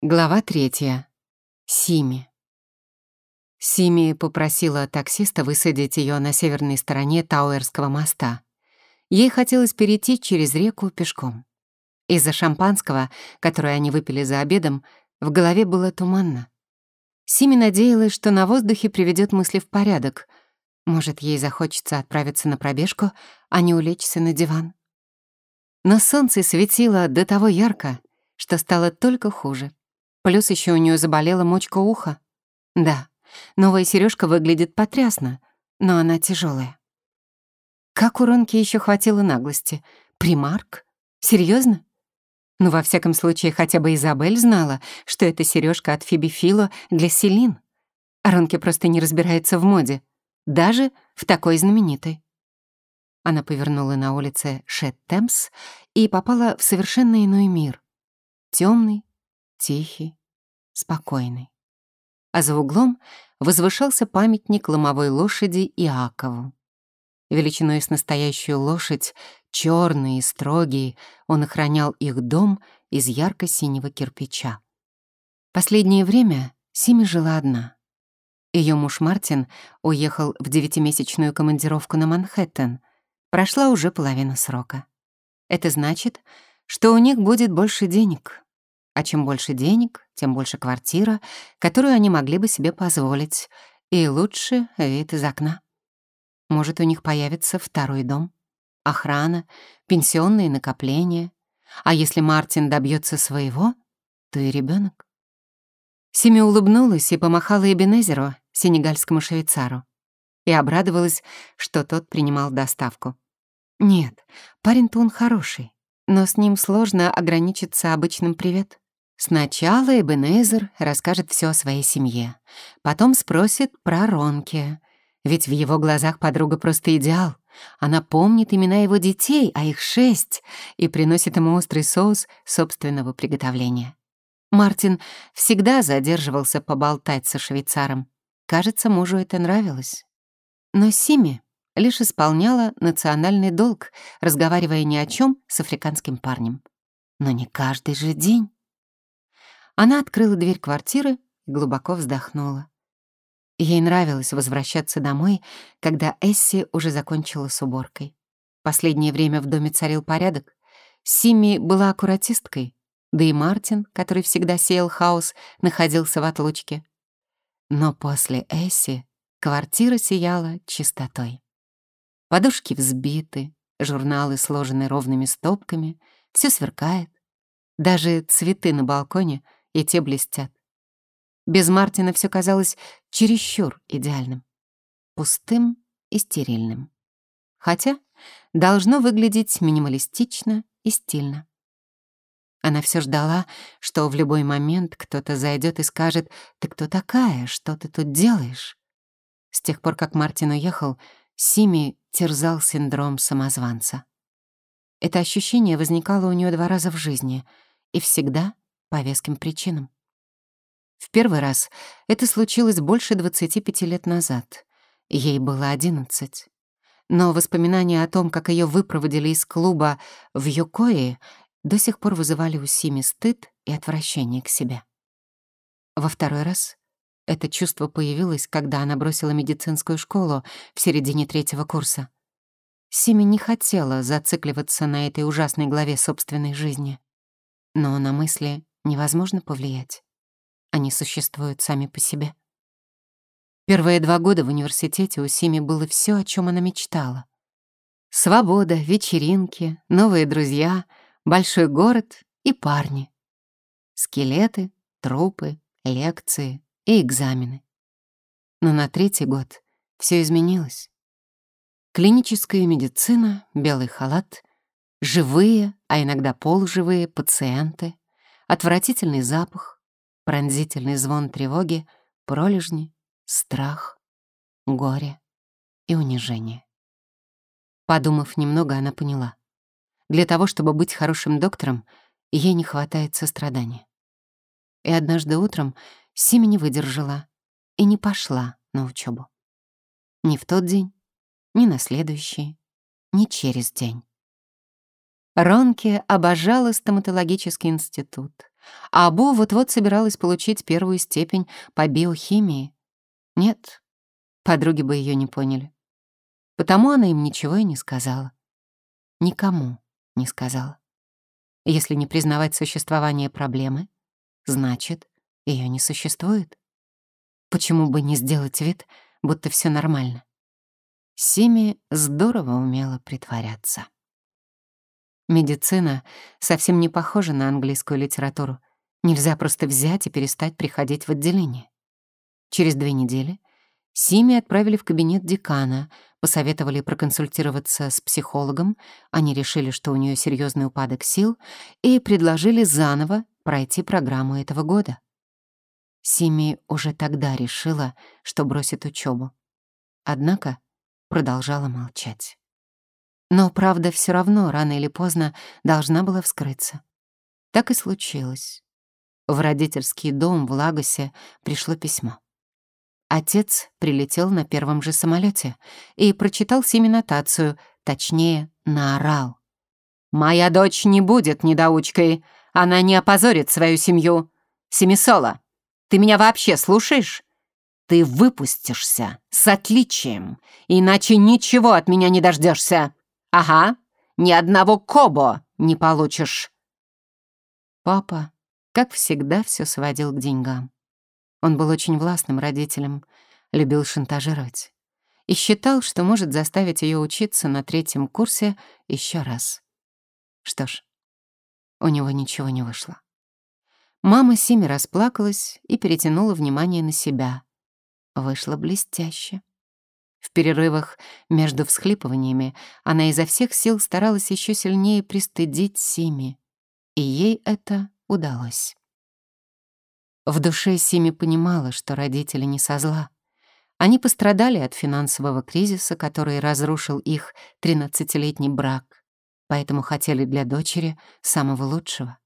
Глава третья. Сими. Сими попросила таксиста высадить ее на северной стороне Тауэрского моста. Ей хотелось перейти через реку пешком. Из-за шампанского, которое они выпили за обедом, в голове было туманно. Сими надеялась, что на воздухе приведет мысли в порядок. Может, ей захочется отправиться на пробежку, а не улечься на диван. Но солнце светило до того ярко, что стало только хуже. Плюс еще у нее заболела мочка уха. Да, новая сережка выглядит потрясно, но она тяжелая. Как у Ронки еще хватило наглости? Примарк? Серьезно? Ну, во всяком случае, хотя бы Изабель знала, что это сережка от Фиби Фило для Селин. А Ронки просто не разбирается в моде, даже в такой знаменитой. Она повернула на улице Шет-Темс и попала в совершенно иной мир. Темный, тихий, спокойный. А за углом возвышался памятник ломовой лошади Иакову. Величиной с настоящую лошадь, черный и строгий, он охранял их дом из ярко-синего кирпича. Последнее время Сими жила одна. Ее муж Мартин уехал в девятимесячную командировку на Манхэттен. Прошла уже половина срока. Это значит, что у них будет больше денег, а чем больше денег, тем больше квартира, которую они могли бы себе позволить, и лучше вид из окна. Может, у них появится второй дом, охрана, пенсионные накопления. А если Мартин добьется своего, то и ребенок. Семи улыбнулась и помахала Эбенезеру, сенегальскому швейцару, и обрадовалась, что тот принимал доставку. Нет, парень-то он хороший, но с ним сложно ограничиться обычным «привет». Сначала Эбенезер расскажет все о своей семье, потом спросит про Ронки, ведь в его глазах подруга просто идеал. Она помнит имена его детей, а их шесть, и приносит ему острый соус собственного приготовления. Мартин всегда задерживался поболтать со швейцаром. Кажется, мужу это нравилось. Но Сими лишь исполняла национальный долг, разговаривая ни о чем с африканским парнем. Но не каждый же день. Она открыла дверь квартиры и глубоко вздохнула. Ей нравилось возвращаться домой, когда Эсси уже закончила с уборкой. Последнее время в доме царил порядок. Симми была аккуратисткой, да и Мартин, который всегда сеял хаос, находился в отлучке. Но после Эсси квартира сияла чистотой. Подушки взбиты, журналы сложены ровными стопками, все сверкает. Даже цветы на балконе — и те блестят. Без Мартина все казалось чересчур идеальным, пустым и стерильным. Хотя должно выглядеть минималистично и стильно. Она все ждала, что в любой момент кто-то зайдет и скажет «Ты кто такая? Что ты тут делаешь?» С тех пор, как Мартин уехал, Сими терзал синдром самозванца. Это ощущение возникало у нее два раза в жизни и всегда по веским причинам. В первый раз это случилось больше 25 лет назад. Ей было 11. Но воспоминания о том, как ее выпроводили из клуба в Йокое, до сих пор вызывали у Сими стыд и отвращение к себе. Во второй раз это чувство появилось, когда она бросила медицинскую школу в середине третьего курса. Сими не хотела зацикливаться на этой ужасной главе собственной жизни. Но на мысли невозможно повлиять. Они существуют сами по себе. Первые два года в университете у Сими было все, о чем она мечтала. Свобода, вечеринки, новые друзья, большой город и парни. Скелеты, трупы, лекции и экзамены. Но на третий год все изменилось. Клиническая медицина, белый халат, живые, а иногда полуживые пациенты, Отвратительный запах, пронзительный звон тревоги, пролежни, страх, горе и унижение. Подумав немного, она поняла. Для того, чтобы быть хорошим доктором, ей не хватает сострадания. И однажды утром Сими не выдержала и не пошла на учебу. Ни в тот день, ни на следующий, ни через день. Ронке обожала стоматологический институт. А Бо вот-вот собиралась получить первую степень по биохимии. Нет, подруги бы ее не поняли. Потому она им ничего и не сказала. Никому не сказала. Если не признавать существование проблемы, значит, ее не существует. Почему бы не сделать вид, будто все нормально? Сими здорово умела притворяться. Медицина совсем не похожа на английскую литературу. Нельзя просто взять и перестать приходить в отделение. Через две недели Сими отправили в кабинет декана, посоветовали проконсультироваться с психологом, они решили, что у нее серьезный упадок сил, и предложили заново пройти программу этого года. Сими уже тогда решила, что бросит учебу. Однако продолжала молчать. Но правда все равно рано или поздно должна была вскрыться. Так и случилось. В родительский дом в Лагосе пришло письмо. Отец прилетел на первом же самолете и прочитал Симе нотацию, точнее, наорал. «Моя дочь не будет недоучкой, она не опозорит свою семью. Семисола, ты меня вообще слушаешь? Ты выпустишься с отличием, иначе ничего от меня не дождешься. Ага, ни одного кобо не получишь». Папа, как всегда, все сводил к деньгам. Он был очень властным родителем, любил шантажировать и считал, что может заставить ее учиться на третьем курсе еще раз. Что ж, у него ничего не вышло. Мама Сими расплакалась и перетянула внимание на себя. Вышло блестяще. В перерывах между всхлипываниями она изо всех сил старалась еще сильнее пристыдить Сими, и ей это удалось. В душе Сими понимала, что родители не со зла. Они пострадали от финансового кризиса, который разрушил их 13-летний брак, поэтому хотели для дочери самого лучшего.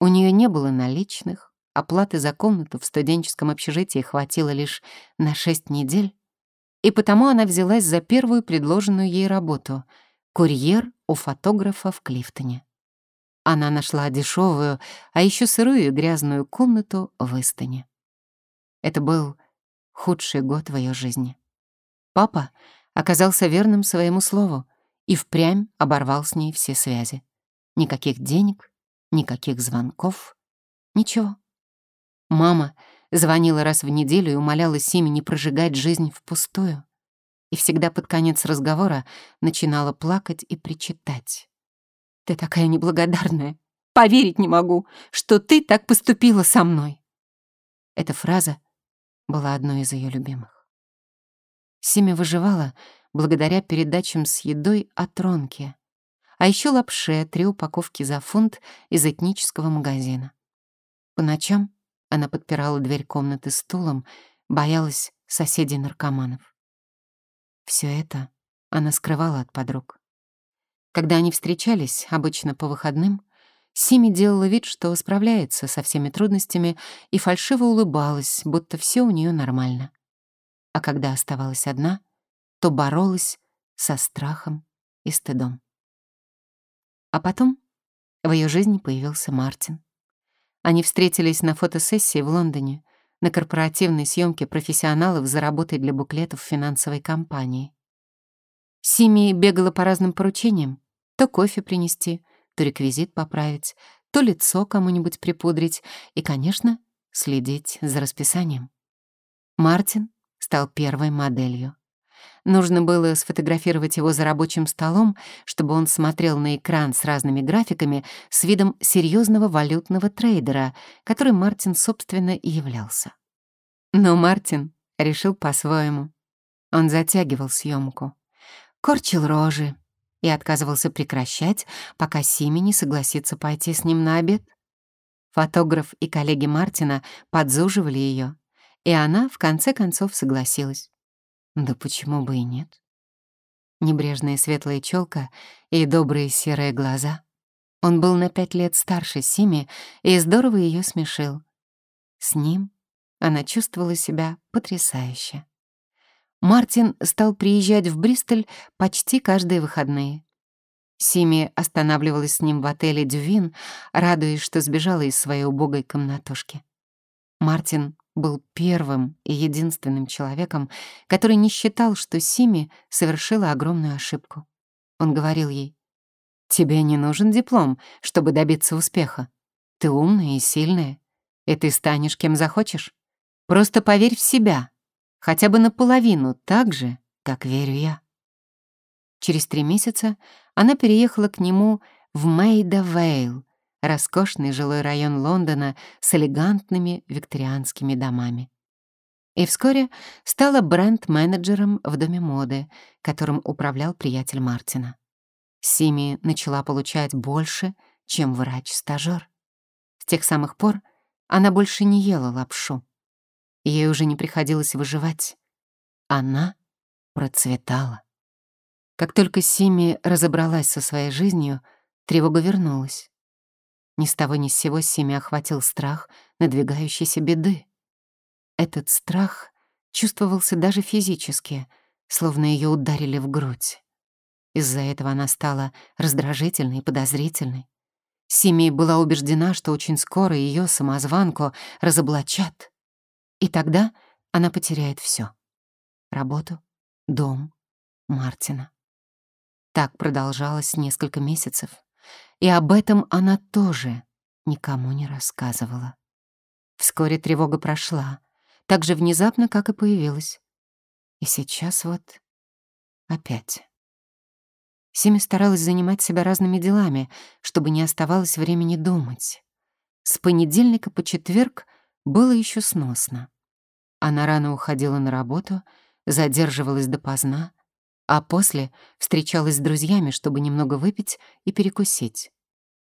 У нее не было наличных, оплаты за комнату в студенческом общежитии хватило лишь на 6 недель, и потому она взялась за первую предложенную ей работу — курьер у фотографа в Клифтоне. Она нашла дешевую, а еще сырую и грязную комнату в Истине. Это был худший год в ее жизни. Папа оказался верным своему слову и впрямь оборвал с ней все связи. Никаких денег, никаких звонков, ничего. Мама звонила раз в неделю и умоляла Сими не прожигать жизнь впустую. И всегда под конец разговора начинала плакать и причитать. Ты такая неблагодарная. Поверить не могу, что ты так поступила со мной. Эта фраза была одной из ее любимых. Симя выживала благодаря передачам с едой от Ронки, а еще лапше три упаковки за фунт из этнического магазина. По ночам она подпирала дверь комнаты стулом, боялась соседей-наркоманов. Все это она скрывала от подруг. Когда они встречались, обычно по выходным, Сими делала вид, что справляется со всеми трудностями и фальшиво улыбалась, будто все у нее нормально. А когда оставалась одна, то боролась со страхом и стыдом. А потом в ее жизни появился Мартин. Они встретились на фотосессии в Лондоне, на корпоративной съемке профессионалов за работой для буклетов финансовой компании. Сими бегала по разным поручениям, то кофе принести, то реквизит поправить, то лицо кому-нибудь припудрить и, конечно, следить за расписанием. Мартин стал первой моделью. Нужно было сфотографировать его за рабочим столом, чтобы он смотрел на экран с разными графиками с видом серьезного валютного трейдера, которым Мартин, собственно, и являлся. Но Мартин решил по-своему. Он затягивал съемку, корчил рожи, и отказывался прекращать, пока Сими не согласится пойти с ним на обед. Фотограф и коллеги Мартина подзуживали ее, и она в конце концов согласилась. Да почему бы и нет? Небрежная светлая челка и добрые серые глаза. Он был на пять лет старше Сими и здорово ее смешил. С ним она чувствовала себя потрясающе. Мартин стал приезжать в Бристоль почти каждые выходные. Сими останавливалась с ним в отеле «Дювин», радуясь, что сбежала из своей убогой комнатушки. Мартин был первым и единственным человеком, который не считал, что Сими совершила огромную ошибку. Он говорил ей, «Тебе не нужен диплом, чтобы добиться успеха. Ты умная и сильная, и ты станешь кем захочешь. Просто поверь в себя, хотя бы наполовину так же, как верю я». Через три месяца она переехала к нему в Мейда-Вейл, роскошный жилой район Лондона с элегантными викторианскими домами. И вскоре стала бренд-менеджером в доме моды, которым управлял приятель Мартина. Сими начала получать больше, чем врач-стажёр. С тех самых пор она больше не ела лапшу. Ей уже не приходилось выживать. Она процветала. Как только Сими разобралась со своей жизнью, тревога вернулась. Ни с того ни с сего Сими охватил страх надвигающейся беды. Этот страх чувствовался даже физически, словно ее ударили в грудь. Из-за этого она стала раздражительной и подозрительной. Сими была убеждена, что очень скоро ее самозванку разоблачат. И тогда она потеряет все: Работу, дом, Мартина. Так продолжалось несколько месяцев. И об этом она тоже никому не рассказывала. Вскоре тревога прошла, так же внезапно, как и появилась. И сейчас вот опять. Сими старалась занимать себя разными делами, чтобы не оставалось времени думать. С понедельника по четверг было еще сносно. Она рано уходила на работу, задерживалась допоздна, а после встречалась с друзьями, чтобы немного выпить и перекусить.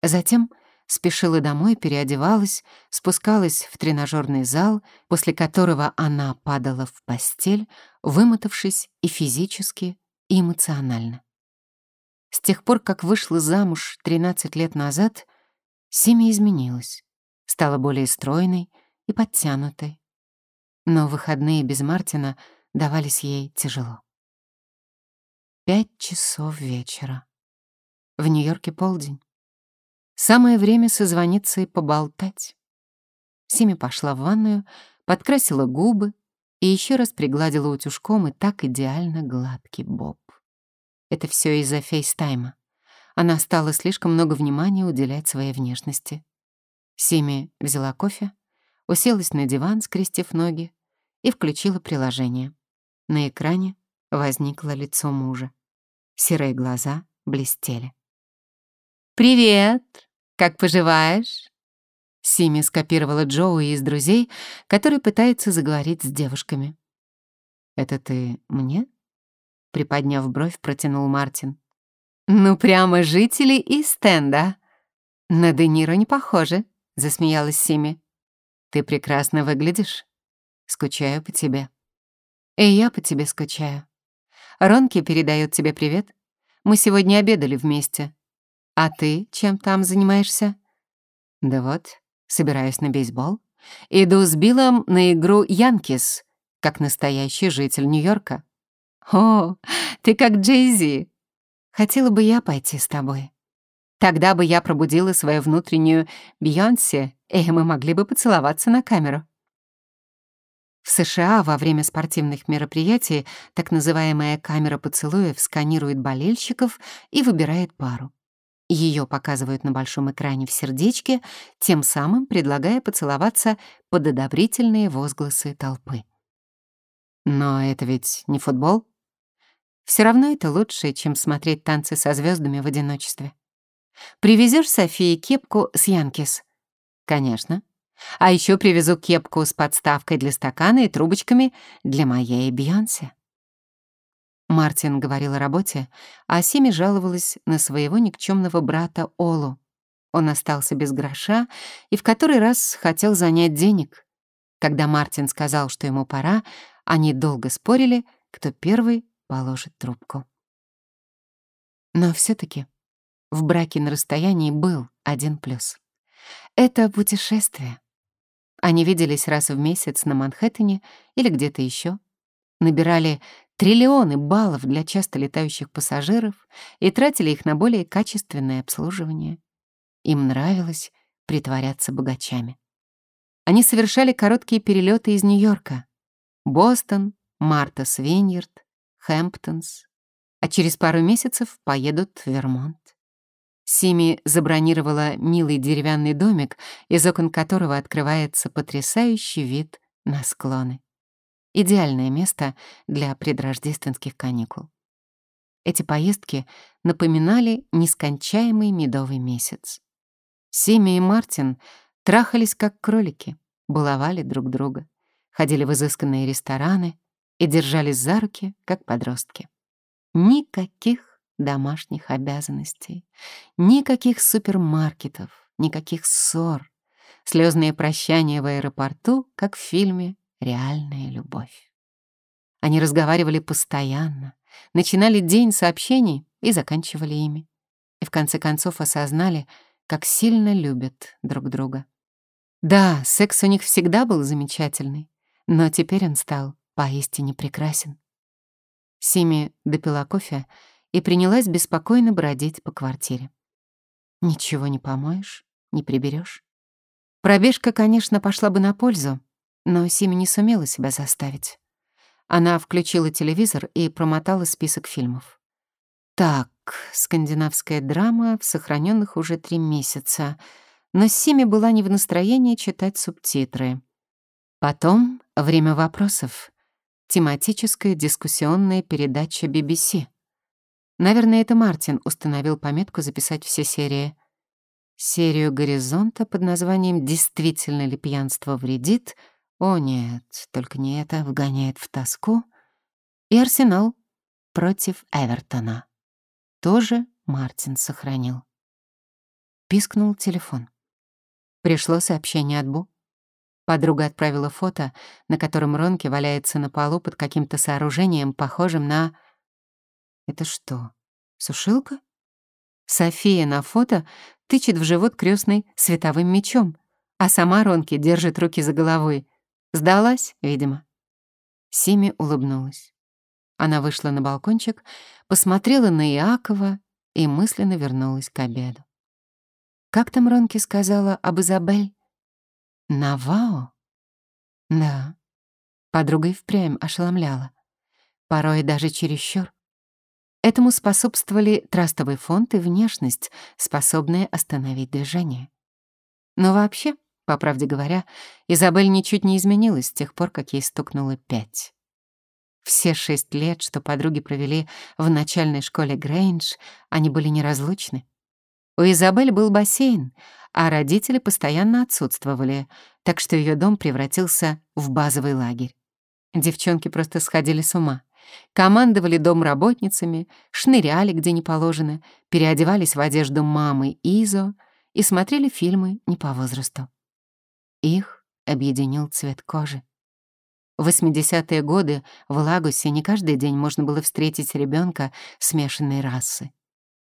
Затем спешила домой, переодевалась, спускалась в тренажерный зал, после которого она падала в постель, вымотавшись и физически, и эмоционально. С тех пор, как вышла замуж 13 лет назад, Сими изменилась, стала более стройной и подтянутой. Но выходные без Мартина давались ей тяжело. Пять часов вечера. В Нью-Йорке полдень. Самое время созвониться и поболтать. Сими пошла в ванную, подкрасила губы и еще раз пригладила утюжком и так идеально гладкий боб. Это все из-за фейстайма. Она стала слишком много внимания уделять своей внешности. Сими взяла кофе, уселась на диван, скрестив ноги, и включила приложение. На экране возникло лицо мужа. Серые глаза блестели. «Привет! Как поживаешь?» Сими скопировала Джоуи из друзей, который пытается заговорить с девушками. «Это ты мне?» Приподняв бровь, протянул Мартин. «Ну, прямо жители из стенда. На Де Ниро не похоже», — засмеялась Сими. «Ты прекрасно выглядишь. Скучаю по тебе». «И я по тебе скучаю. Ронки передает тебе привет. Мы сегодня обедали вместе. А ты чем там занимаешься? Да вот, собираюсь на бейсбол. Иду с Биллом на игру Янкис, как настоящий житель Нью-Йорка. О, ты как Джей-Зи. Хотела бы я пойти с тобой. Тогда бы я пробудила свою внутреннюю Бейонсе, и мы могли бы поцеловаться на камеру. В США во время спортивных мероприятий так называемая камера поцелуев сканирует болельщиков и выбирает пару. Ее показывают на большом экране в сердечке, тем самым предлагая поцеловаться под одобрительные возгласы толпы. Но это ведь не футбол. Все равно это лучше, чем смотреть танцы со звездами в одиночестве. Привезешь Софии кепку с Янкис? Конечно. А еще привезу кепку с подставкой для стакана и трубочками для моей Бьонсе. Мартин говорил о работе, а Сими жаловалась на своего никчемного брата Олу. Он остался без гроша и в который раз хотел занять денег. Когда Мартин сказал, что ему пора, они долго спорили, кто первый положит трубку. Но все таки в браке на расстоянии был один плюс. Это путешествие. Они виделись раз в месяц на Манхэттене или где-то еще, набирали триллионы баллов для часто летающих пассажиров и тратили их на более качественное обслуживание. Им нравилось притворяться богачами. Они совершали короткие перелеты из Нью-Йорка. Бостон, Марта Свиньерд, Хэмптонс. А через пару месяцев поедут в Вермонт. Сими забронировала милый деревянный домик, из окон которого открывается потрясающий вид на склоны. Идеальное место для предрождественских каникул. Эти поездки напоминали нескончаемый медовый месяц. Сими и Мартин трахались как кролики, баловали друг друга, ходили в изысканные рестораны и держались за руки, как подростки. Никаких домашних обязанностей, никаких супермаркетов, никаких ссор, слезные прощания в аэропорту, как в фильме «Реальная любовь». Они разговаривали постоянно, начинали день сообщений и заканчивали ими. И в конце концов осознали, как сильно любят друг друга. Да, секс у них всегда был замечательный, но теперь он стал поистине прекрасен. Сими допила кофе и принялась беспокойно бродить по квартире. Ничего не помоешь, не приберешь. Пробежка, конечно, пошла бы на пользу, но Сими не сумела себя заставить. Она включила телевизор и промотала список фильмов. Так, скандинавская драма в сохраненных уже три месяца — но Сими была не в настроении читать субтитры. Потом «Время вопросов» — тематическая дискуссионная передача BBC. Наверное, это Мартин установил пометку записать все серии. Серию «Горизонта» под названием «Действительно ли пьянство вредит?» О нет, только не это, вгоняет в тоску. И «Арсенал» против Эвертона. Тоже Мартин сохранил. Пискнул телефон. Пришло сообщение от Бу. Подруга отправила фото, на котором Ронки валяется на полу под каким-то сооружением, похожим на... Это что, сушилка? София на фото тычет в живот крестный световым мечом, а сама Ронки держит руки за головой. Сдалась, видимо. Сими улыбнулась. Она вышла на балкончик, посмотрела на Иакова и мысленно вернулась к обеду. Как там Ронки сказала об Изабель? Навао? Да. Подруга и впрямь ошеломляла. Порой даже чересчур. Этому способствовали трастовый фонд и внешность, способные остановить движение. Но вообще, по правде говоря, Изабель ничуть не изменилась с тех пор, как ей стукнуло пять. Все шесть лет, что подруги провели в начальной школе Грейндж, они были неразлучны. У Изабель был бассейн, а родители постоянно отсутствовали, так что ее дом превратился в базовый лагерь. Девчонки просто сходили с ума. Командовали домработницами, шныряли где не положено, переодевались в одежду мамы Изо и смотрели фильмы не по возрасту. Их объединил цвет кожи. В 80-е годы в Лагусе не каждый день можно было встретить ребенка смешанной расы.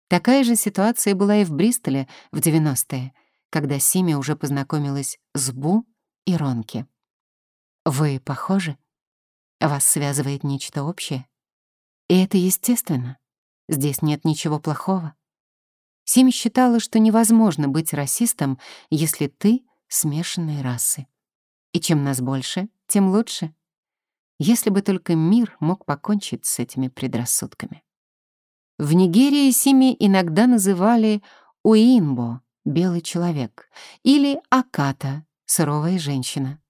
Такая же ситуация была и в Бристоле в 90-е, когда Сими уже познакомилась с Бу и Ронки. Вы похожи? Вас связывает нечто общее? И это естественно. Здесь нет ничего плохого. Сими считала, что невозможно быть расистом, если ты смешанной расы. И чем нас больше, тем лучше. Если бы только мир мог покончить с этими предрассудками. В Нигерии Сими иногда называли Уинбо — белый человек, или Аката — суровая женщина.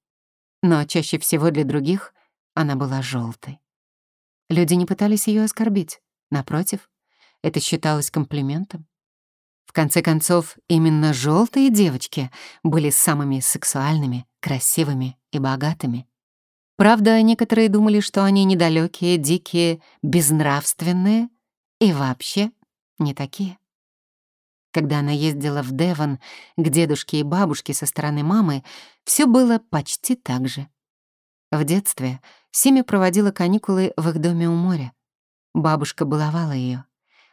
Но чаще всего для других она была желтой. Люди не пытались ее оскорбить. Напротив, это считалось комплиментом. В конце концов, именно желтые девочки были самыми сексуальными, красивыми и богатыми. Правда, некоторые думали, что они недалекие, дикие, безнравственные и вообще не такие. Когда она ездила в Девон к дедушке и бабушке со стороны мамы, все было почти так же. В детстве Сими проводила каникулы в их доме у моря. Бабушка баловала ее,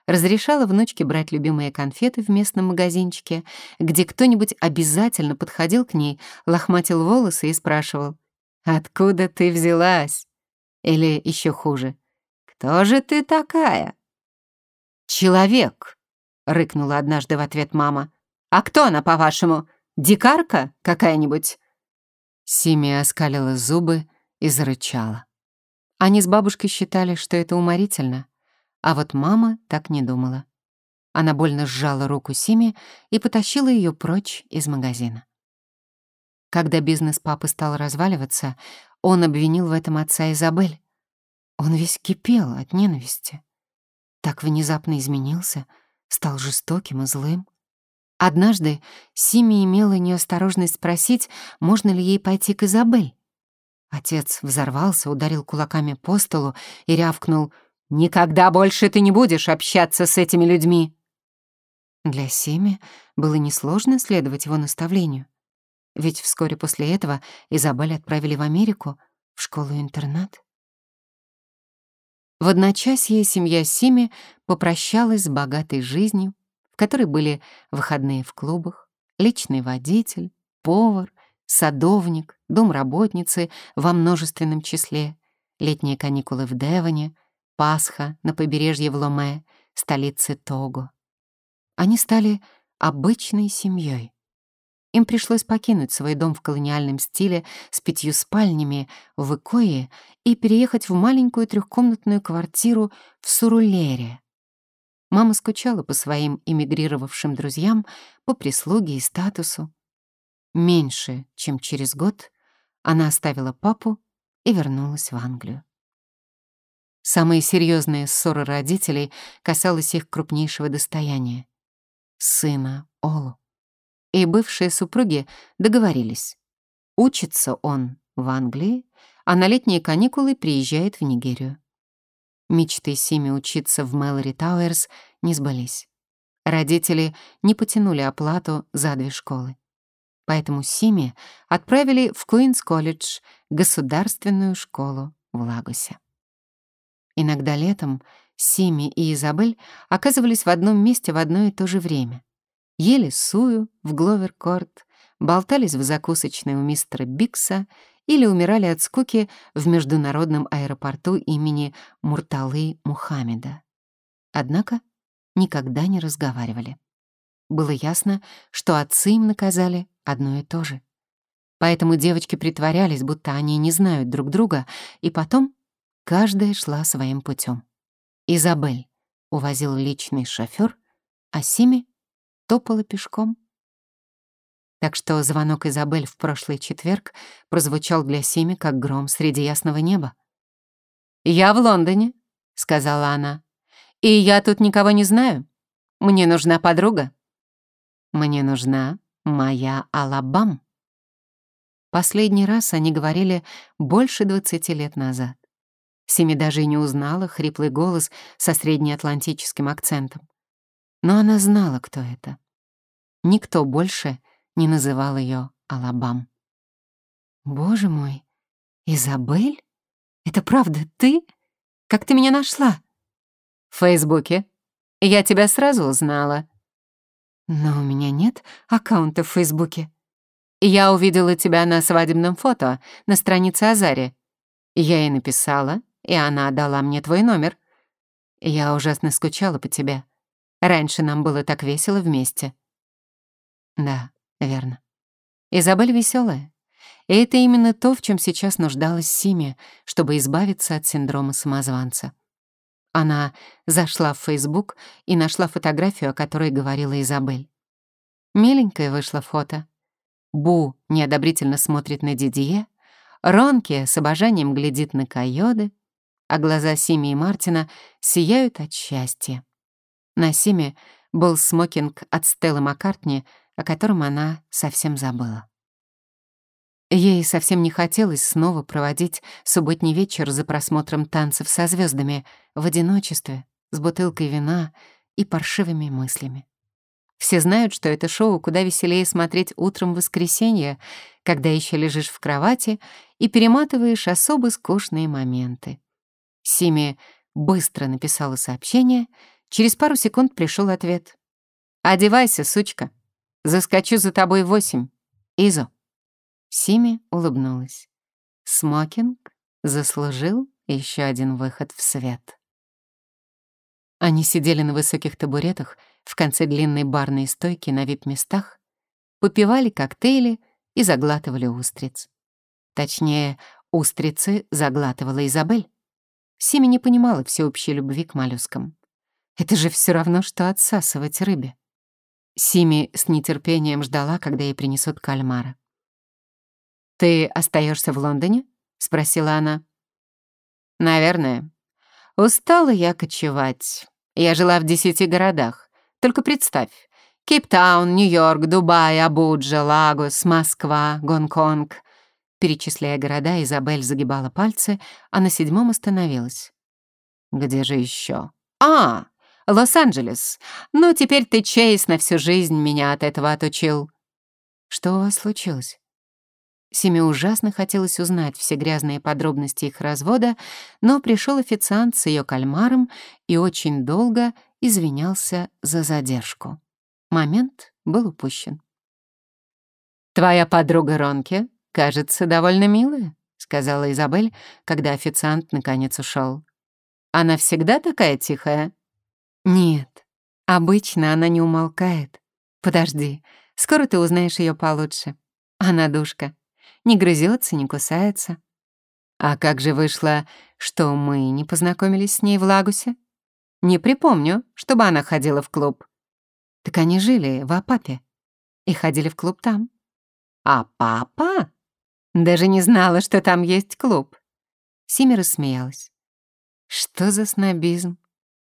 разрешала внучке брать любимые конфеты в местном магазинчике, где кто-нибудь обязательно подходил к ней, лохматил волосы и спрашивал «Откуда ты взялась?» Или еще хуже «Кто же ты такая?» «Человек», — рыкнула однажды в ответ мама. «А кто она, по-вашему? Дикарка какая-нибудь?» Сими оскалила зубы и зарычала. Они с бабушкой считали, что это уморительно, а вот мама так не думала. Она больно сжала руку Сими и потащила ее прочь из магазина. Когда бизнес папы стал разваливаться, он обвинил в этом отца Изабель. Он весь кипел от ненависти. Так внезапно изменился, стал жестоким и злым. Однажды Сими имела неосторожность спросить, можно ли ей пойти к Изабель. Отец взорвался, ударил кулаками по столу и рявкнул «Никогда больше ты не будешь общаться с этими людьми!» Для Семи было несложно следовать его наставлению. Ведь вскоре после этого Изабель отправили в Америку, в школу-интернат. В одночасье семья Сими попрощалась с богатой жизнью, которой были выходные в клубах, личный водитель, повар, садовник, дом работницы во множественном числе, летние каникулы в Девоне, Пасха на побережье в Ломе, столице Того. Они стали обычной семьей. Им пришлось покинуть свой дом в колониальном стиле с пятью спальнями в Икое и переехать в маленькую трехкомнатную квартиру в Сурулере. Мама скучала по своим эмигрировавшим друзьям, по прислуге и статусу. Меньше, чем через год, она оставила папу и вернулась в Англию. Самые серьезные ссоры родителей касалась их крупнейшего достояния — сына Олу и бывшие супруги договорились. Учится он в Англии, а на летние каникулы приезжает в Нигерию. Мечты Сими учиться в Мэлори Тауэрс не сбылись. Родители не потянули оплату за две школы. Поэтому Сими отправили в Куинс колледж, государственную школу в Лагосе. Иногда летом Сими и Изабель оказывались в одном месте в одно и то же время ели сую в Гловер-Корт, болтались в закусочной у мистера Бикса или умирали от скуки в международном аэропорту имени Мурталы Мухаммеда. Однако никогда не разговаривали. Было ясно, что отцы им наказали одно и то же. Поэтому девочки притворялись, будто они не знают друг друга, и потом каждая шла своим путем. Изабель увозил личный шофер, а Сими топала пешком. Так что звонок Изабель в прошлый четверг прозвучал для Сими как гром среди ясного неба. «Я в Лондоне», — сказала она. «И я тут никого не знаю. Мне нужна подруга». «Мне нужна моя Алабам». Последний раз они говорили больше двадцати лет назад. Сими даже и не узнала хриплый голос со среднеатлантическим акцентом. Но она знала, кто это. Никто больше не называл ее Алабам. «Боже мой, Изабель? Это правда ты? Как ты меня нашла?» «В Фейсбуке. Я тебя сразу узнала». «Но у меня нет аккаунта в Фейсбуке». «Я увидела тебя на свадебном фото на странице Азари. Я ей написала, и она дала мне твой номер. Я ужасно скучала по тебе. Раньше нам было так весело вместе». «Да, верно. Изабель веселая. И это именно то, в чем сейчас нуждалась Сими, чтобы избавиться от синдрома самозванца. Она зашла в Фейсбук и нашла фотографию, о которой говорила Изабель. Миленькое вышло фото. Бу неодобрительно смотрит на Дидье, Ронки с обожанием глядит на койоды, а глаза Сими и Мартина сияют от счастья. На Симе был смокинг от Стеллы Маккартни, о котором она совсем забыла. Ей совсем не хотелось снова проводить субботний вечер за просмотром танцев со звездами в одиночестве, с бутылкой вина и паршивыми мыслями. Все знают, что это шоу куда веселее смотреть утром в воскресенье, когда еще лежишь в кровати и перематываешь особо скучные моменты. Сими быстро написала сообщение — Через пару секунд пришел ответ. «Одевайся, сучка. Заскочу за тобой в восемь. Изо». Сими улыбнулась. Смокинг заслужил еще один выход в свет. Они сидели на высоких табуретах в конце длинной барной стойки на вип-местах, попивали коктейли и заглатывали устриц. Точнее, устрицы заглатывала Изабель. Сими не понимала всеобщей любви к моллюскам. Это же все равно, что отсасывать рыбе. Сими с нетерпением ждала, когда ей принесут кальмара. «Ты остаешься в Лондоне?» — спросила она. «Наверное. Устала я кочевать. Я жила в десяти городах. Только представь. Кейптаун, Нью-Йорк, Дубай, Абуджа, Лагос, Москва, Гонконг. Перечисляя города, Изабель загибала пальцы, а на седьмом остановилась. «Где же еще? «А, Лос-Анджелес. Ну, теперь ты, Чейз, на всю жизнь меня от этого отучил». «Что у вас случилось?» Семе ужасно хотелось узнать все грязные подробности их развода, но пришел официант с ее кальмаром и очень долго извинялся за задержку. Момент был упущен. «Твоя подруга Ронки, кажется, довольно милая», — сказала Изабель, когда официант наконец ушел. «Она всегда такая тихая?» «Нет, обычно она не умолкает. Подожди, скоро ты узнаешь ее получше. Она душка» не грызется, не кусается. А как же вышло, что мы не познакомились с ней в Лагусе? Не припомню, чтобы она ходила в клуб. Так они жили в Апапе и ходили в клуб там. А папа? Даже не знала, что там есть клуб. Сими рассмеялась. Что за снобизм?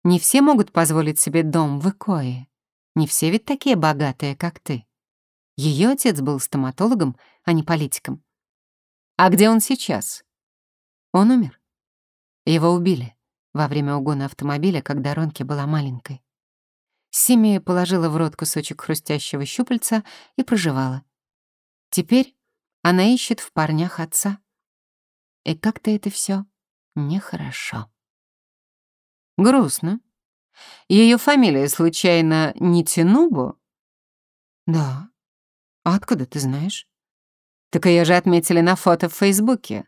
Не все могут позволить себе дом в Икое. Не все ведь такие богатые, как ты. Ее отец был стоматологом, а не политиком. А где он сейчас? Он умер. Его убили во время угона автомобиля, когда Ронки была маленькой. Сими положила в рот кусочек хрустящего щупальца и проживала. Теперь она ищет в парнях отца. И как-то это все нехорошо. Грустно. Ее фамилия, случайно, не Тинубу? Да. А откуда ты знаешь? Так ее же отметили на фото в Фейсбуке.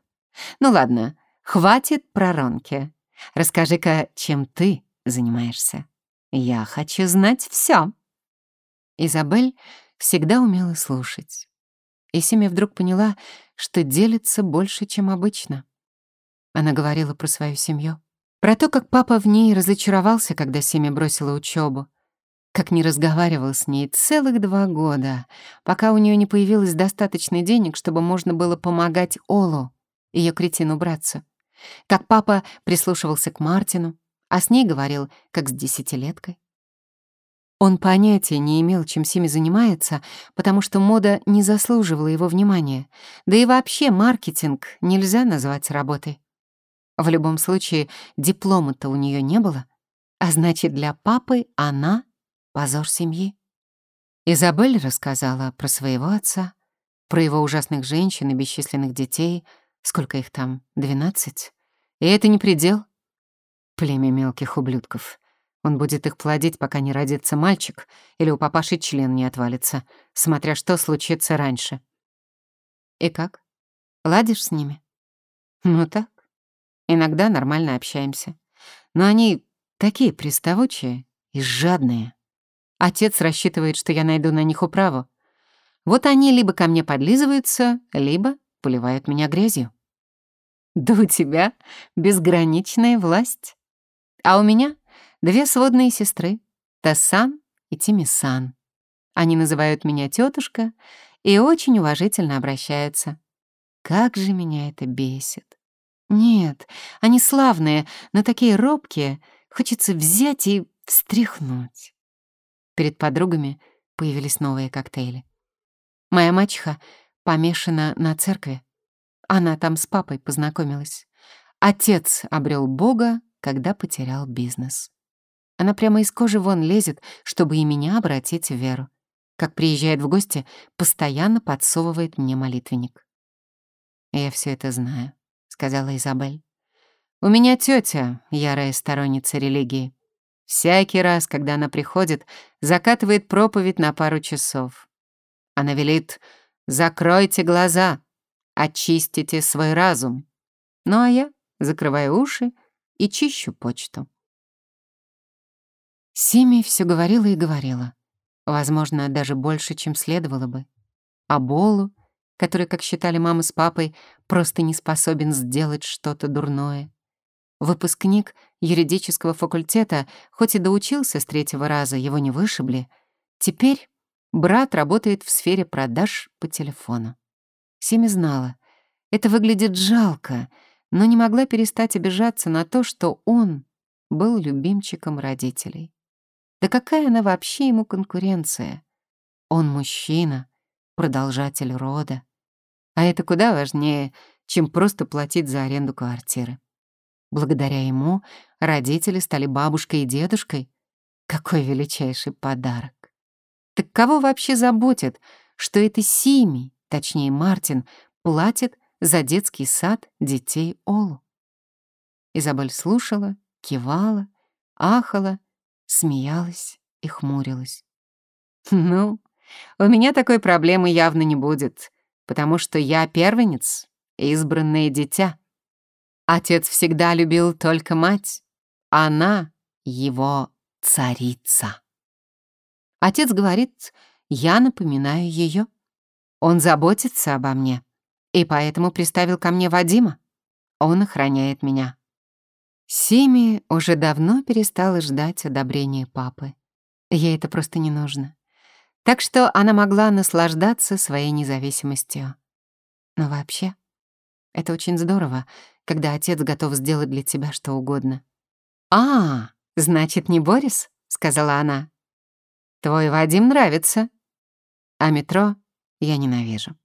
Ну ладно, хватит про Ронки. Расскажи-ка, чем ты занимаешься. Я хочу знать все. Изабель всегда умела слушать. И Сими вдруг поняла, что делится больше, чем обычно. Она говорила про свою семью, про то, как папа в ней разочаровался, когда Сими бросила учебу, как не разговаривал с ней целых два года, пока у нее не появилось достаточно денег, чтобы можно было помогать Олу, ее кретину братцу. Как папа прислушивался к Мартину, а с ней говорил, как с десятилеткой. Он понятия не имел, чем Сими занимается, потому что мода не заслуживала его внимания. Да и вообще маркетинг нельзя назвать работой. В любом случае, диплома-то у нее не было, а значит, для папы она Позор семьи. Изабель рассказала про своего отца, про его ужасных женщин и бесчисленных детей, сколько их там, двенадцать. И это не предел. Племя мелких ублюдков. Он будет их плодить, пока не родится мальчик или у папаши член не отвалится, смотря что случится раньше. И как? Ладишь с ними? Ну так. Иногда нормально общаемся. Но они такие приставучие и жадные. Отец рассчитывает, что я найду на них управу. Вот они либо ко мне подлизываются, либо поливают меня грязью. Да у тебя безграничная власть. А у меня две сводные сестры, Тасан и Тимисан. Они называют меня тетушка и очень уважительно обращаются. Как же меня это бесит. Нет, они славные, но такие робкие, хочется взять и встряхнуть. Перед подругами появились новые коктейли. Моя мачеха помешана на церкви. Она там с папой познакомилась. Отец обрел Бога, когда потерял бизнес. Она прямо из кожи вон лезет, чтобы и меня обратить в веру. Как приезжает в гости, постоянно подсовывает мне молитвенник. «Я все это знаю», — сказала Изабель. «У меня тетя, ярая сторонница религии. Всякий раз, когда она приходит, закатывает проповедь на пару часов. Она велит «Закройте глаза, очистите свой разум». Ну а я закрываю уши и чищу почту. Сими все говорила и говорила. Возможно, даже больше, чем следовало бы. А Болу, который, как считали мама с папой, просто не способен сделать что-то дурное. Выпускник юридического факультета, хоть и доучился с третьего раза, его не вышибли, теперь брат работает в сфере продаж по телефону. Сими знала, это выглядит жалко, но не могла перестать обижаться на то, что он был любимчиком родителей. Да какая она вообще ему конкуренция? Он мужчина, продолжатель рода. А это куда важнее, чем просто платить за аренду квартиры. Благодаря ему родители стали бабушкой и дедушкой. Какой величайший подарок. Так кого вообще заботит, что это Сими, точнее Мартин, платит за детский сад детей Олу? Изабель слушала, кивала, ахала смеялась и хмурилась. «Ну, у меня такой проблемы явно не будет, потому что я первенец, избранное дитя. Отец всегда любил только мать, она — его царица. Отец говорит, я напоминаю ее. Он заботится обо мне, и поэтому приставил ко мне Вадима. Он охраняет меня. Сими уже давно перестала ждать одобрения папы. Ей это просто не нужно. Так что она могла наслаждаться своей независимостью. Но вообще, это очень здорово, когда отец готов сделать для тебя что угодно. «А, значит, не Борис?» — сказала она. «Твой Вадим нравится, а метро я ненавижу».